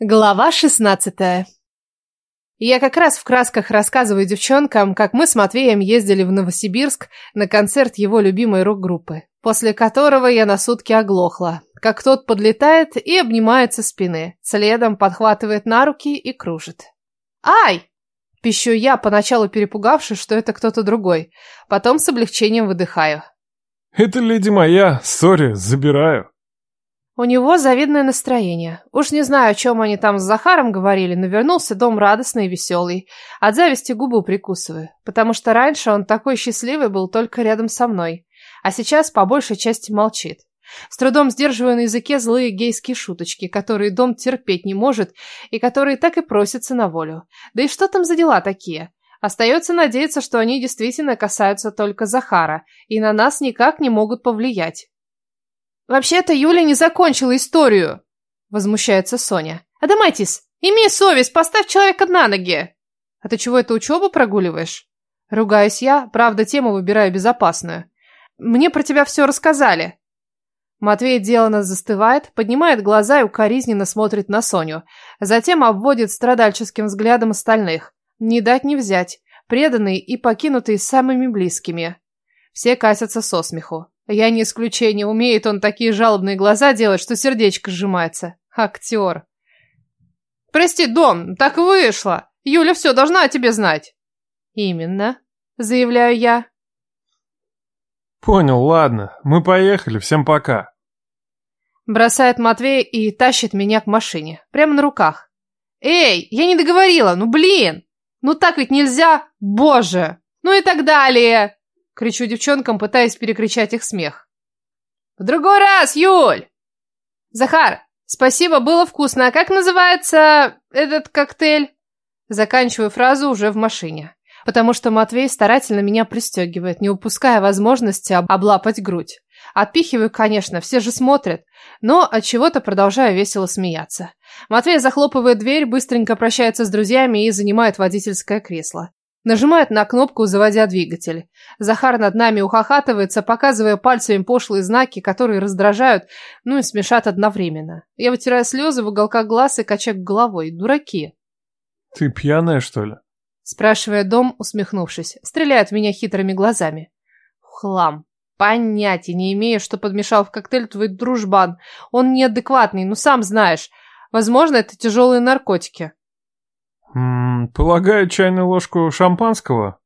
Глава шестнадцатая Я как раз в красках рассказываю девчонкам, как мы с Матвеем ездили в Новосибирск на концерт его любимой рок-группы, после которого я на сутки оглохла, как тот подлетает и обнимается спины, следом подхватывает на руки и кружит. «Ай!» – пищу я, поначалу перепугавшись, что это кто-то другой, потом с облегчением выдыхаю. «Это леди моя, сори, забираю». У него завидное настроение. Уж не знаю, о чем они там с Захаром говорили, но вернулся дом радостный и веселый. От зависти губу прикусываю, потому что раньше он такой счастливый был только рядом со мной, а сейчас по большей части молчит. С трудом сдерживаю на языке злые гейские шуточки, которые дом терпеть не может и которые так и просятся на волю. Да и что там за дела такие? Остается надеяться, что они действительно касаются только Захара и на нас никак не могут повлиять. «Вообще-то Юля не закончила историю!» Возмущается Соня. «Адамайтис, имей совесть, поставь человека на ноги!» «А ты чего это учебу прогуливаешь?» Ругаюсь я, правда, тему выбираю безопасную. «Мне про тебя все рассказали!» Матвей деланно застывает, поднимает глаза и укоризненно смотрит на Соню. Затем обводит страдальческим взглядом остальных. Не дать не взять. Преданные и покинутые самыми близкими. Все катятся со смеху. Я не исключение, умеет он такие жалобные глаза делать, что сердечко сжимается. Актер. Прости, Дом, так вышло. Юля все должна о тебе знать. Именно, заявляю я. Понял, ладно. Мы поехали, всем пока. Бросает Матвей и тащит меня к машине. Прямо на руках. Эй, я не договорила, ну блин! Ну так ведь нельзя, боже! Ну и так далее. Кричу девчонкам, пытаясь перекричать их смех. «В другой раз, Юль!» «Захар, спасибо, было вкусно. А как называется этот коктейль?» Заканчиваю фразу уже в машине, потому что Матвей старательно меня пристегивает, не упуская возможности облапать грудь. Отпихиваю, конечно, все же смотрят, но от чего-то продолжаю весело смеяться. Матвей захлопывает дверь, быстренько прощается с друзьями и занимает водительское кресло. Нажимает на кнопку, заводя двигатель. Захар над нами ухахатывается, показывая пальцами пошлые знаки, которые раздражают, ну и смешат одновременно. Я вытираю слезы в уголках глаз и качаю головой. Дураки. Ты пьяная, что ли? Спрашивает Дом, усмехнувшись. Стреляет в меня хитрыми глазами. Хлам. Понятия не имею, что подмешал в коктейль твой дружбан. Он неадекватный, ну сам знаешь. Возможно, это тяжелые наркотики. М полагаю, чайную ложку шампанского?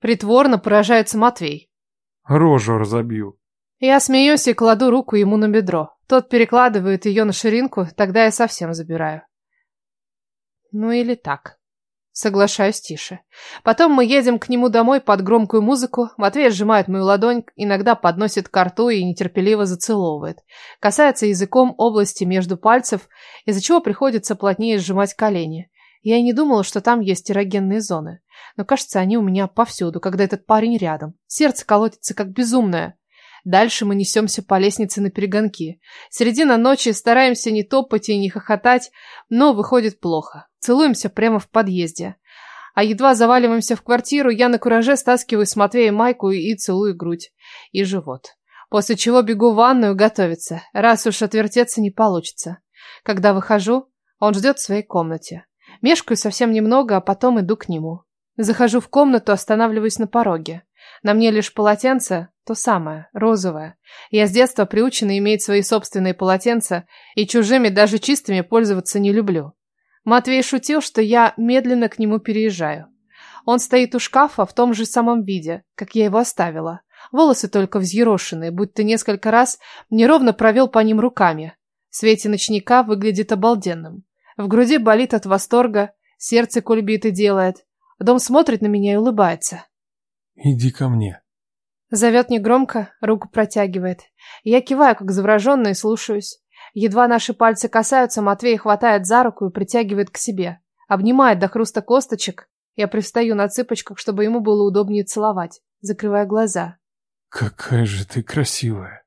Притворно поражается Матвей. Рожу разобью. Я смеюсь и кладу руку ему на бедро. Тот перекладывает ее на ширинку, тогда я совсем забираю. Ну или так. Соглашаюсь тише. Потом мы едем к нему домой под громкую музыку. Матвей сжимает мою ладонь, иногда подносит к рту и нетерпеливо зацеловывает. Касается языком области между пальцев, из-за чего приходится плотнее сжимать колени. Я и не думала, что там есть эрогенные зоны. Но, кажется, они у меня повсюду, когда этот парень рядом. Сердце колотится, как безумное. Дальше мы несемся по лестнице на перегонки. Середина ночи, стараемся не топать и не хохотать, но выходит плохо. Целуемся прямо в подъезде. А едва заваливаемся в квартиру, я на кураже стаскиваю с Матвея майку и целую грудь. И живот. После чего бегу в ванную готовиться, раз уж отвертеться не получится. Когда выхожу, он ждет в своей комнате. Мешкаю совсем немного, а потом иду к нему. Захожу в комнату, останавливаюсь на пороге. На мне лишь полотенце, то самое, розовое. Я с детства приучена иметь свои собственные полотенца, и чужими, даже чистыми, пользоваться не люблю. Матвей шутил, что я медленно к нему переезжаю. Он стоит у шкафа в том же самом виде, как я его оставила. Волосы только взъерошенные, будто несколько раз неровно провел по ним руками. В свете ночника выглядит обалденным. В груди болит от восторга, сердце кульбиты делает. Дом смотрит на меня и улыбается. «Иди ко мне». Зовет негромко, руку протягивает. Я киваю, как завороженная, и слушаюсь. Едва наши пальцы касаются, Матвей хватает за руку и притягивает к себе. Обнимает до хруста косточек. Я пристаю на цыпочках, чтобы ему было удобнее целовать, закрывая глаза. «Какая же ты красивая!»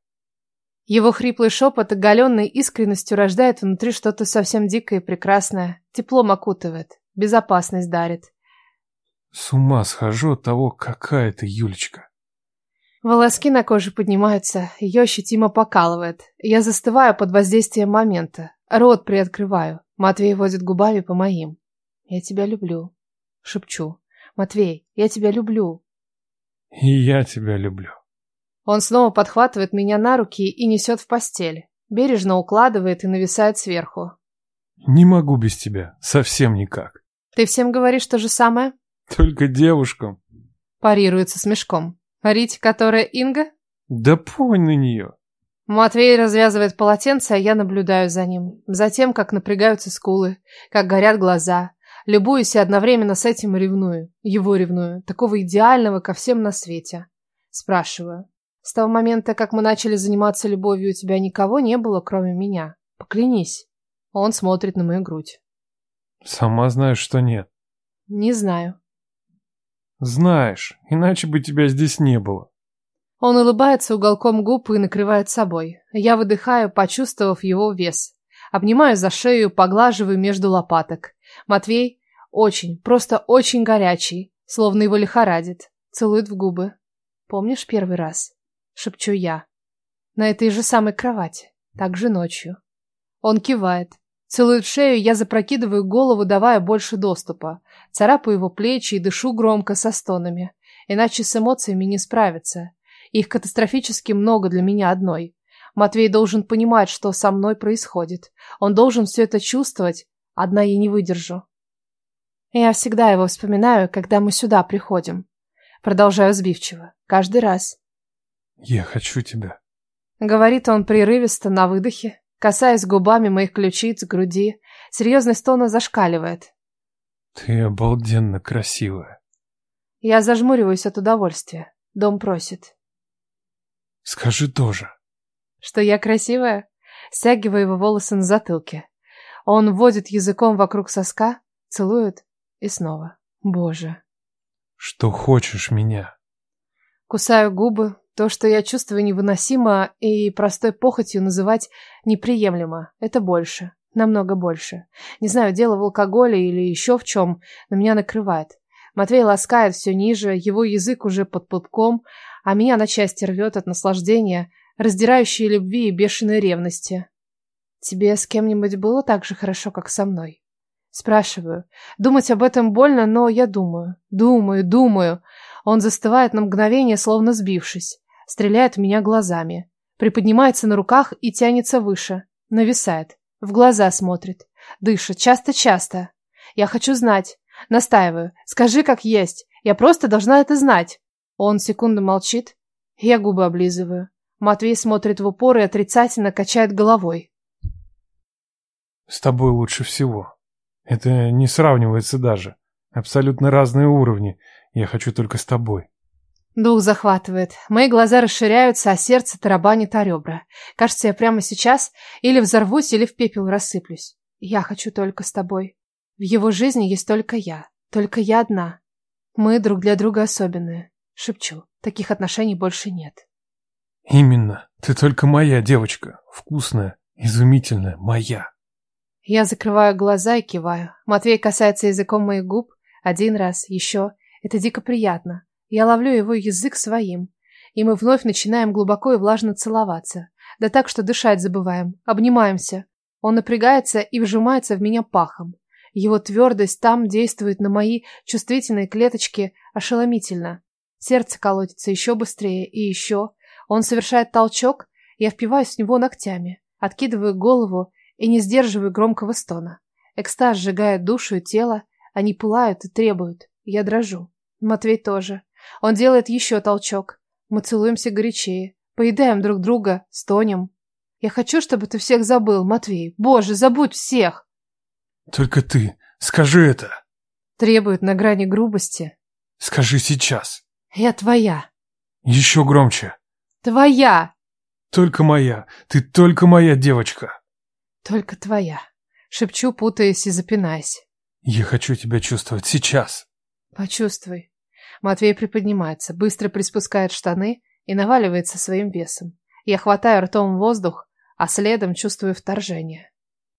Его хриплый шепот, оголенный искренностью, рождает внутри что-то совсем дикое и прекрасное. Теплом окутывает, безопасность дарит. С ума схожу от того, какая ты Юлечка. Волоски на коже поднимаются, ее ощутимо покалывает. Я застываю под воздействием момента. рот приоткрываю. Матвей водит губами по моим. Я тебя люблю. Шепчу. Матвей, я тебя люблю. И я тебя люблю. Он снова подхватывает меня на руки и несет в постель. Бережно укладывает и нависает сверху. Не могу без тебя. Совсем никак. Ты всем говоришь то же самое? Только девушкам. Парируется с мешком. Рить, которая Инга? Да понь на нее. Матвей развязывает полотенце, а я наблюдаю за ним. Затем, как напрягаются скулы, как горят глаза. Любуюсь и одновременно с этим ревную. Его ревную. Такого идеального ко всем на свете. Спрашиваю. С того момента, как мы начали заниматься любовью, у тебя никого не было, кроме меня. Поклянись. Он смотрит на мою грудь. Сама знаешь, что нет. Не знаю. Знаешь, иначе бы тебя здесь не было. Он улыбается уголком губ и накрывает собой. Я выдыхаю, почувствовав его вес. Обнимаю за шею, поглаживаю между лопаток. Матвей очень, просто очень горячий, словно его лихорадит. Целует в губы. Помнишь первый раз? Шепчу я. На этой же самой кровати. Так же ночью. Он кивает. Целует шею, я запрокидываю голову, давая больше доступа. Царапаю его плечи и дышу громко со стонами. Иначе с эмоциями не справиться. Их катастрофически много для меня одной. Матвей должен понимать, что со мной происходит. Он должен все это чувствовать. Одна я не выдержу. Я всегда его вспоминаю, когда мы сюда приходим. Продолжаю сбивчиво. Каждый раз. Я хочу тебя. Говорит он прерывисто на выдохе, касаясь губами моих ключиц, груди. Серьезность тона зашкаливает. Ты обалденно красивая. Я зажмуриваюсь от удовольствия. Дом просит. Скажи тоже. Что я красивая? Стягиваю его волосы на затылке. Он водит языком вокруг соска, целует и снова. Боже. Что хочешь меня? Кусаю губы. То, что я чувствую невыносимо и простой похотью называть неприемлемо. Это больше. Намного больше. Не знаю, дело в алкоголе или еще в чем, но меня накрывает. Матвей ласкает все ниже, его язык уже под пупком, а меня на части рвет от наслаждения, раздирающей любви и бешеной ревности. Тебе с кем-нибудь было так же хорошо, как со мной? Спрашиваю. Думать об этом больно, но я думаю, думаю, думаю. Он застывает на мгновение, словно сбившись. Стреляет в меня глазами. Приподнимается на руках и тянется выше. Нависает. В глаза смотрит. Дышит. Часто-часто. Я хочу знать. Настаиваю. Скажи, как есть. Я просто должна это знать. Он секунду молчит. Я губы облизываю. Матвей смотрит в упор и отрицательно качает головой. С тобой лучше всего. Это не сравнивается даже. Абсолютно разные уровни. Я хочу только с тобой. Дух захватывает. Мои глаза расширяются, а сердце тарабанит о ребра. Кажется, я прямо сейчас или взорвусь, или в пепел рассыплюсь. Я хочу только с тобой. В его жизни есть только я. Только я одна. Мы друг для друга особенные. Шепчу. Таких отношений больше нет. Именно. Ты только моя девочка. Вкусная, изумительная, моя. Я закрываю глаза и киваю. Матвей касается языком моих губ. Один раз, еще. Это дико приятно. Я ловлю его язык своим. И мы вновь начинаем глубоко и влажно целоваться. Да так, что дышать забываем. Обнимаемся. Он напрягается и вжимается в меня пахом. Его твердость там действует на мои чувствительные клеточки ошеломительно. Сердце колотится еще быстрее и еще. Он совершает толчок, я впиваюсь в него ногтями, откидываю голову и не сдерживаю громкого стона. Экстаз сжигает душу и тело, они пылают и требуют. Я дрожу. Матвей тоже. Он делает еще толчок. Мы целуемся горячее, поедаем друг друга, стонем. Я хочу, чтобы ты всех забыл, Матвей. Боже, забудь всех. Только ты. Скажи это. Требует на грани грубости. Скажи сейчас. Я твоя. Еще громче. Твоя. Только моя. Ты только моя девочка. Только твоя. Шепчу, путаясь и запинаясь. Я хочу тебя чувствовать сейчас. Почувствуй. Матвей приподнимается, быстро приспускает штаны и наваливается своим весом. Я хватаю ртом воздух, а следом чувствую вторжение.